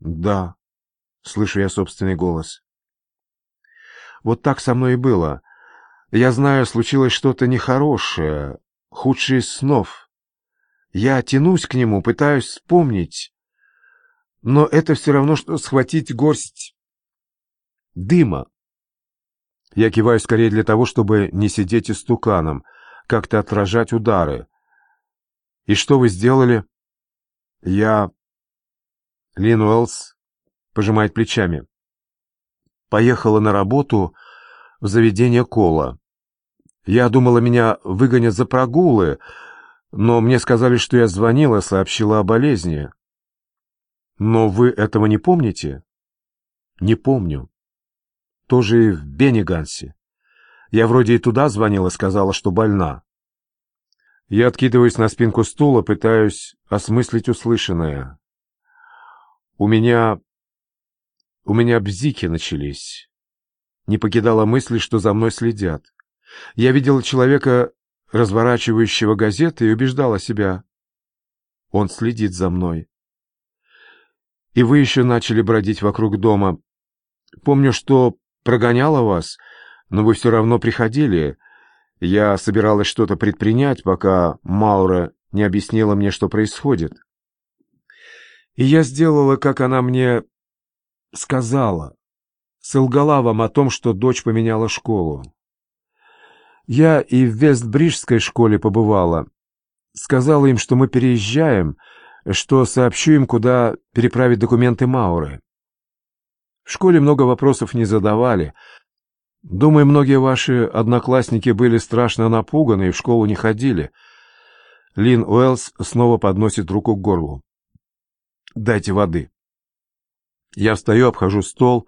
Да, слышу я собственный голос. Вот так со мной и было. Я знаю, случилось что-то нехорошее, худший из снов. Я тянусь к нему, пытаюсь вспомнить, но это все равно, что схватить горсть дыма. Я киваю скорее для того, чтобы не сидеть истуканом, как-то отражать удары. «И что вы сделали?» «Я...» Лин Уэллс пожимает плечами. «Поехала на работу в заведение Кола. Я думала, меня выгонят за прогулы, но мне сказали, что я звонила, сообщила о болезни. Но вы этого не помните? Не помню. Тоже и в Беннигансе. Я вроде и туда звонила, сказала, что больна. Я откидываюсь на спинку стула, пытаюсь осмыслить услышанное. У меня... у меня бзики начались. Не покидала мысль, что за мной следят. Я видела человека, разворачивающего газеты, и убеждала себя. Он следит за мной. И вы еще начали бродить вокруг дома. Помню, что прогоняла вас, но вы все равно приходили. Я собиралась что-то предпринять, пока Маура не объяснила мне, что происходит. И я сделала, как она мне сказала. Солгала вам о том, что дочь поменяла школу. Я и в Вестбриджской школе побывала. Сказала им, что мы переезжаем, что сообщу им, куда переправить документы Мауры. В школе много вопросов не задавали, Думаю, многие ваши одноклассники были страшно напуганы и в школу не ходили. Лин Уэллс снова подносит руку к горлу. Дайте воды. Я встаю, обхожу стол.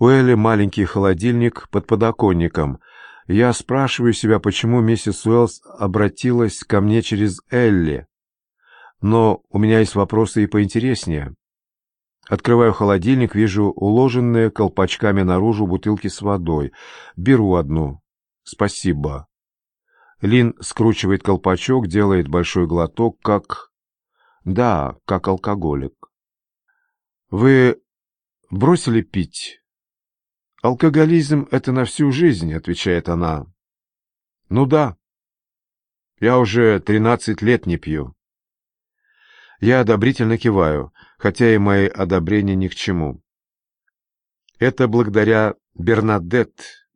У Элли маленький холодильник под подоконником. Я спрашиваю себя, почему миссис Уэллс обратилась ко мне через Элли. Но у меня есть вопросы и поинтереснее. Открываю холодильник, вижу уложенные колпачками наружу бутылки с водой. Беру одну. Спасибо. Лин скручивает колпачок, делает большой глоток, как... Да, как алкоголик. Вы бросили пить? Алкоголизм — это на всю жизнь, отвечает она. Ну да. Я уже тринадцать лет не пью. Я одобрительно киваю хотя и мои одобрения ни к чему. Это благодаря Бернадет.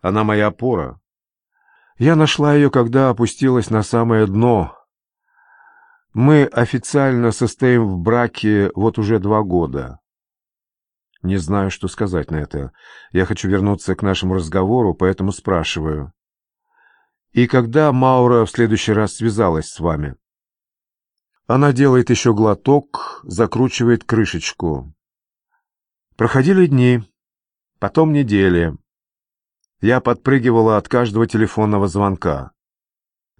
Она моя опора. Я нашла ее, когда опустилась на самое дно. Мы официально состоим в браке вот уже два года. Не знаю, что сказать на это. Я хочу вернуться к нашему разговору, поэтому спрашиваю. И когда Маура в следующий раз связалась с вами? Она делает еще глоток, закручивает крышечку. Проходили дни, потом недели. Я подпрыгивала от каждого телефонного звонка.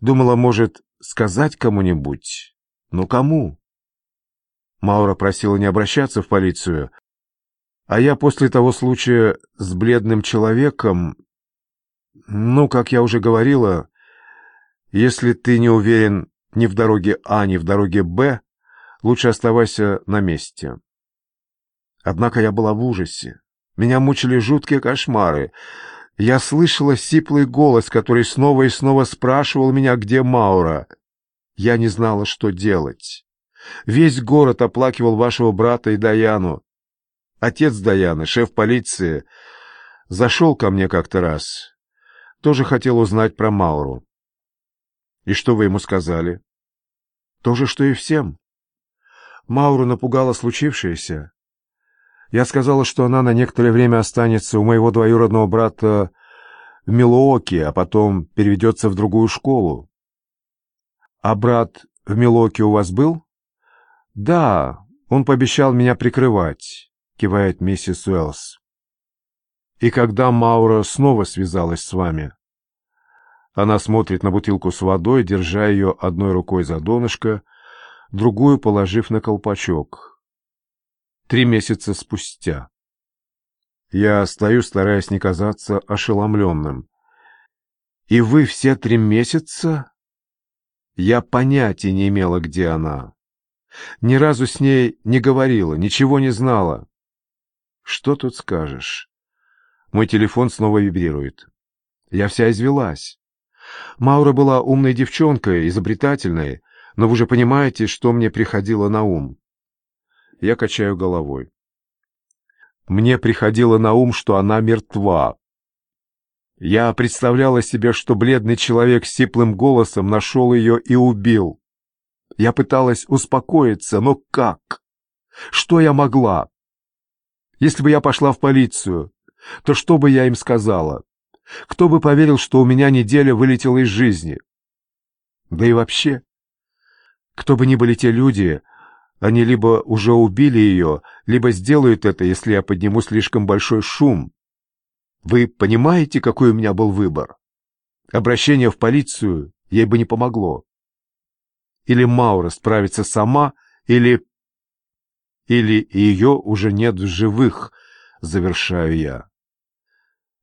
Думала, может, сказать кому-нибудь? Ну, кому? Маура просила не обращаться в полицию, а я после того случая с бледным человеком... Ну, как я уже говорила, если ты не уверен, ни в дороге А, ни в дороге Б, лучше оставайся на месте. Однако я была в ужасе. Меня мучили жуткие кошмары. Я слышала сиплый голос, который снова и снова спрашивал меня, где Маура. Я не знала, что делать. Весь город оплакивал вашего брата и Даяну. Отец Даяны, шеф полиции, зашел ко мне как-то раз. Тоже хотел узнать про Мауру. И что вы ему сказали? То же, что и всем. Мауру напугало случившееся. Я сказала, что она на некоторое время останется у моего двоюродного брата в Милуоке, а потом переведется в другую школу. А брат в Милуоке у вас был? Да, он пообещал меня прикрывать, кивает миссис Уэллс. И когда Маура снова связалась с вами? Она смотрит на бутылку с водой, держа ее одной рукой за донышко, другую положив на колпачок. Три месяца спустя. Я стою, стараясь не казаться ошеломленным. «И вы все три месяца?» Я понятия не имела, где она. Ни разу с ней не говорила, ничего не знала. Что тут скажешь? Мой телефон снова вибрирует. Я вся извелась. Маура была умной девчонкой, изобретательной, но вы же понимаете, что мне приходило на ум. Я качаю головой. Мне приходило на ум, что она мертва. Я представляла себе, что бледный человек с сиплым голосом нашел ее и убил. Я пыталась успокоиться, но как? Что я могла? Если бы я пошла в полицию, то что бы я им сказала? Кто бы поверил, что у меня неделя вылетела из жизни? Да и вообще, кто бы ни были те люди, они либо уже убили ее, либо сделают это, если я подниму слишком большой шум. Вы понимаете, какой у меня был выбор? Обращение в полицию ей бы не помогло. Или Маура справится сама, или... Или ее уже нет в живых, завершаю я.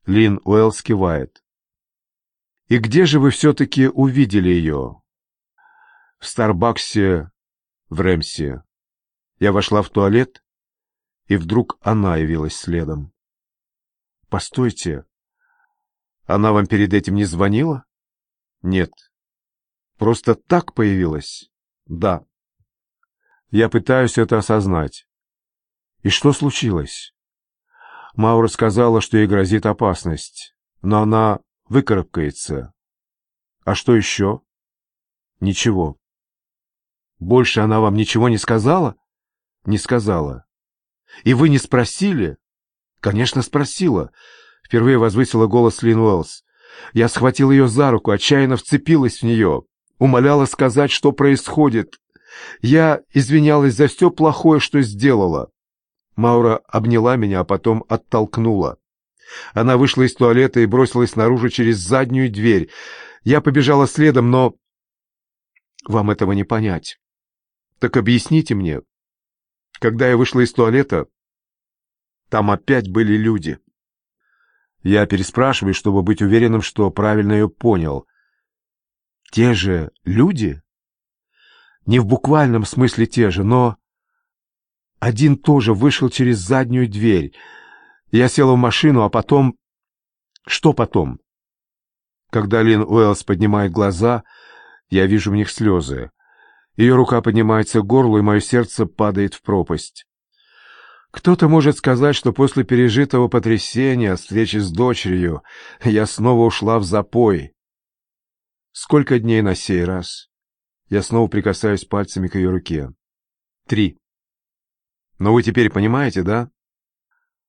Лин Уэллс кивает. «И где же вы все-таки увидели ее?» «В Старбаксе в Рэмсе. Я вошла в туалет, и вдруг она явилась следом. «Постойте, она вам перед этим не звонила?» «Нет. Просто так появилась?» «Да». Я пытаюсь это осознать. И что случилось? Маура сказала, что ей грозит опасность, но она выкарабкается. А что еще? Ничего. Больше она вам ничего не сказала? Не сказала. И вы не спросили? Конечно, спросила. Впервые возвысила голос Лин Уэллс. Я схватил ее за руку, отчаянно вцепилась в нее, умоляла сказать, что происходит. Я извинялась за все плохое, что сделала. Маура обняла меня, а потом оттолкнула. Она вышла из туалета и бросилась наружу через заднюю дверь. Я побежала следом, но... Вам этого не понять. Так объясните мне. Когда я вышла из туалета, там опять были люди. Я переспрашиваю, чтобы быть уверенным, что правильно ее понял. Те же люди? Не в буквальном смысле те же, но... Один тоже вышел через заднюю дверь. Я села в машину, а потом... Что потом? Когда Лин Уэллс поднимает глаза, я вижу в них слезы. Ее рука поднимается к горлу, и мое сердце падает в пропасть. Кто-то может сказать, что после пережитого потрясения, встречи с дочерью, я снова ушла в запой. Сколько дней на сей раз? Я снова прикасаюсь пальцами к ее руке. Три. Но вы теперь понимаете, да?